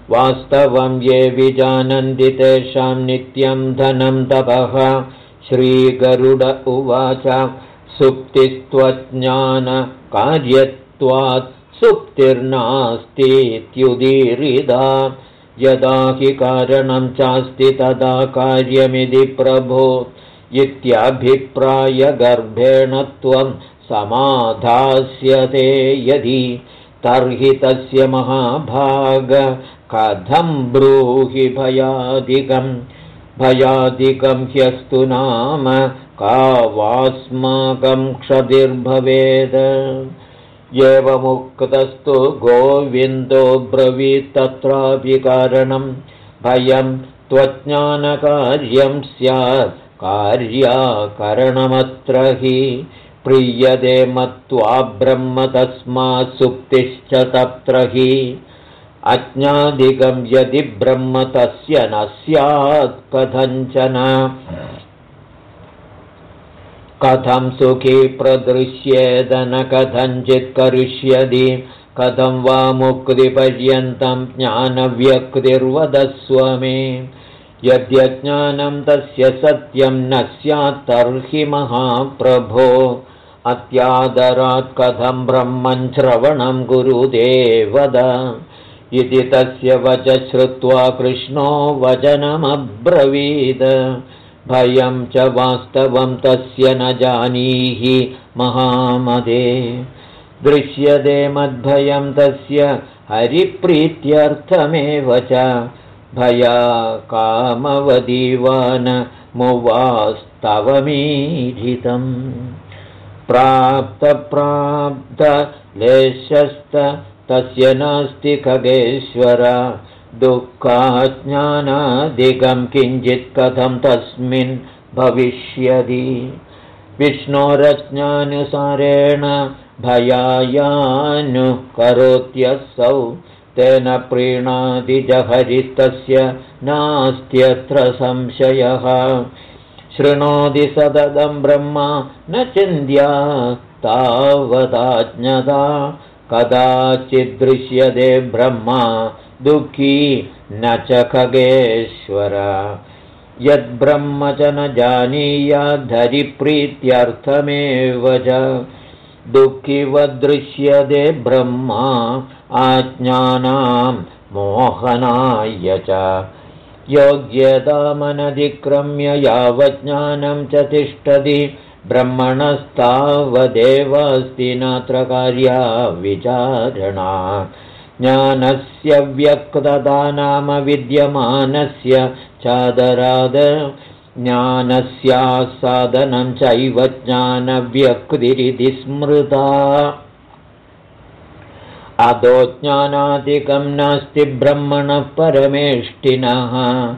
वास्तवं ये विजानन्ति तेषां नित्यं धनं तपः श्रीगरुड उवाच सुप्तिस्त्वज्ञानकार्यत्वात् सुप्तिर्नास्तीत्युदीरिदा। यदा हि कारणं चास्ति तदा कार्यमिति प्रभो। इत्याभिप्रायगर्भेण त्वं समाधास्यते यदि। तर्हि तस्य महाभाग कथं ब्रूहि भयादिकं भयादिकं ह्यस्तु नाम का वास्माकं क्षतिर्भवेद एवमुक्तस्तु गोविन्दो ब्रवीत्तत्रापि कारणं भयं त्वज्ञानकार्यं स्यात् कार्याकरणमत्र हि प्रीयते मत्वा ब्रह्म तस्मात् सुप्तिश्च तत्र हि अज्ञादिकं यदि ब्रह्म तस्य न स्यात् कथञ्चन। कथं सुखी प्रदृश्येदन कथञ्चित् करिष्यति। कथं वा मुक्तिपर्यन्तं ज्ञानव्यक्तिर्वदस्व मे। यद्यज्ञानं तस्य सत्यं न स्यात् तर्हि महाप्रभो। अत्यादरात् कथं ब्रह्मन् श्रवणं गुरुदेवद इति तस्य वच श्रुत्वा कृष्णो वचनमब्रवीद भयं च वास्तवं तस्य न जानीहि महामदे। दृश्यते मद्भयं तस्य हरिप्रीत्यर्थमेव च। भया कामवदीवानमुवास्तवमीरितम् प्राप्तप्राप्तलेशस्त तस्य नास्ति खगेश्वर। दुःखाज्ञानादिकं किञ्चित् कथं तस्मिन् भविष्यति। विष्णोरज्ञानुसारेण भयायानुकरोत्यसौ। तेन प्रीणादिजहरिस्तस्य नास्त्यत्र संशयः। शृणोति सततं ब्रह्मा न चिन्त्या तावदाज्ञता कदाचिद्दृश्यते ब्रह्मा दुःखी न च खगेश्वर। यद्ब्रह्म च न जानीयाद्धरिप्रीत्यर्थमेव च। दुःखिवदृश्यते ब्रह्मा आज्ञानां मोहनाय च। योग्यतामनधिक्रम्य यावज्ञानं च तिष्ठति ब्रह्मणस्तावदेवास्ति नात्र कार्या विचारणा। ज्ञानस्य व्यक्तता नाम विद्यमानस्य चादराद। ज्ञानस्यासादनं चैव ज्ञानव्यक्तिरिति स्मृता। अधो ज्ञानादिकं नास्ति ब्रह्मणः परमेष्टिनः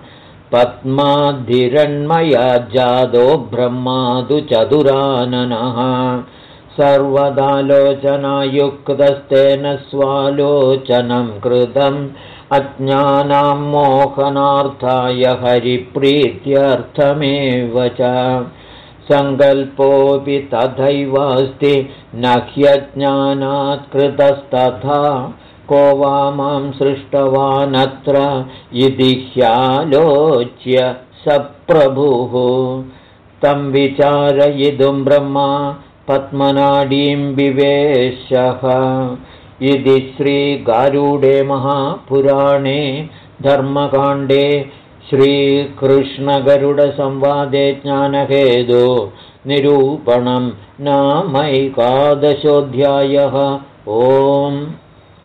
पद्माधिरण्मया जादो ब्रह्मादु चतुराननः। सर्वदालोचनायुक्तस्तेन स्वालोचनं कृतम्। अज्ञानां मोहनार्थाय हरिप्रीत्यर्थमेव च। सङ्कल्पोऽपि तथैवास्ति न ह्यज्ञानात् कृतस्तथा को वा मां सृष्टवानत्र इति ह्यालोच्य स प्रभुः तं विचारयितुं ब्रह्मा पद्मनाडीं विवेशः। इति श्रीगारूडे महापुराणे धर्मकाण्डे श्रीकृष्णगरुडसंवादे ज्ञानहेदो निरूपणं नामैकादशोऽध्यायः ओम्